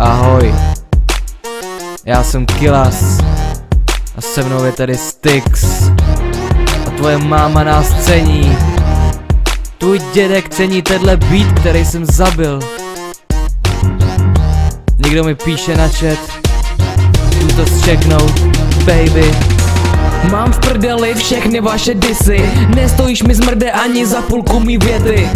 Ahoj. Já jsem Kilas. A se mnou je tady Styx. A tvoje máma nás cení. Tvůj dědek cení tenhle beat, který jsem zabil. Někdo mi píše na chat. Jdu to zčeknout, baby. Mám v prdeli všechny vaše disy Nestojíš mi zmrde ani za půlku mý věty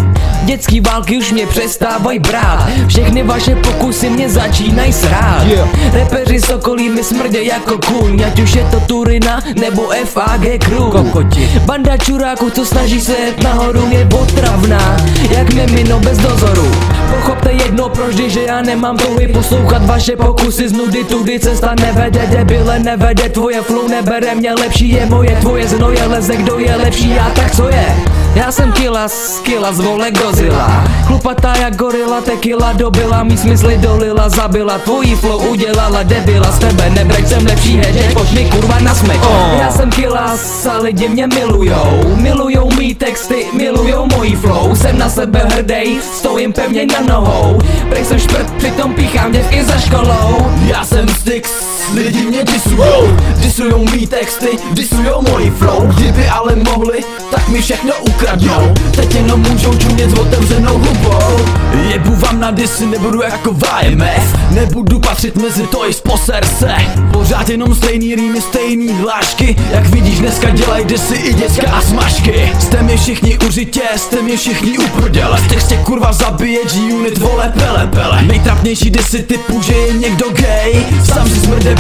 Dětský války už mě přestávají brát Všechny vaše pokusy mě začínají srát Yeah. Repeři sokolí mi smrdě jako kůň Ať už je to Turina nebo FAG crew Kokoti. Banda čuráků, co snaží se jet nahoru je otravná Jak mimino bez dozoru Pochopte jedno proždy, že já nemám touhy poslouchat vaše pokusy z nudy Tudy cesta nevede, debile nevede Tvoje flow nebere mě lepší je moje Tvoje znoje leze, kdo je lepší já, tak co je? Já jsem Kilas, Kilas vole Godzilla. Chlupatá jak gorila, tequila dobila Mý smysly dolila, zabila. Tvojí flow udělala debila Z tebe nebrať jsem lepší hedě, pojď mi kurva na smek. Oh. Já jsem Kilas a lidi mě milujou. Milujou mý texty, milujou mojí flow. Jsem na sebe hrdej, stojím pevně na nohou. Prej jsem šprt, přitom píchám děvky za školou. Já jsem Styx, lidi mě disujou Disujou mý texty, disujou moji flow. Kdyby ale mohli, tak mi všechno ukradnou. Teď jenom můžou čumět s otevřenou hubou. Jebu vám na disy, nebudu jako VMF Nebudu patřit mezi to i poser se Pořád jenom stejný rýmy, stejný hlášky. Jak vidíš dneska dělají disy i děcka a smažky. Jste mi všichni užitě, jste mi všichni uprdele V textě kurva zabije G-Unit, vole pele pele. Nejtrapnější disy typu, že je někdo gay. Sám si smrde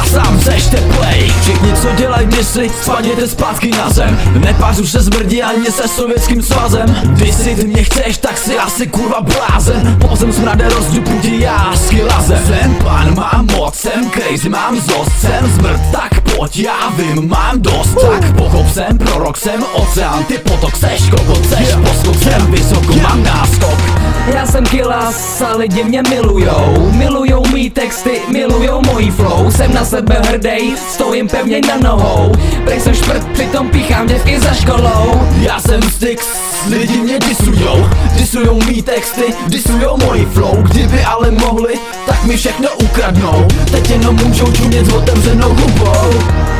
bukva, sám seš teplej. Všichni co dělají disy, spadněte zpátky na zem. Nepářu se smrdí ani se sovětským svazem. Disy ty mě chceš, tak si asi kurva blázen. Po zem smrade rozdupu ti já s kilazem Jsem pan, mám moc, jsem crazy, mám zost Jsem zmrt, tak pojď, já vím, mám dost. Tak pochop, jsem prorok, jsem oceán. Ty potok, seš kokot, seš poskok. Jsem vysoko, mám náskok. Já jsem Kilas a lidi mě milujou. Milujou sebe hrdej, stojím pevně na nohou. Prej jsem šprt, přitom píchám děvky za školou. Já jsem Styx, lidi mě disujou. Disujou mý texty, disujou moji flow. Kdyby ale mohli, tak mi všechno ukradnou. Teď jenom můžou čumět s otevřenou hubou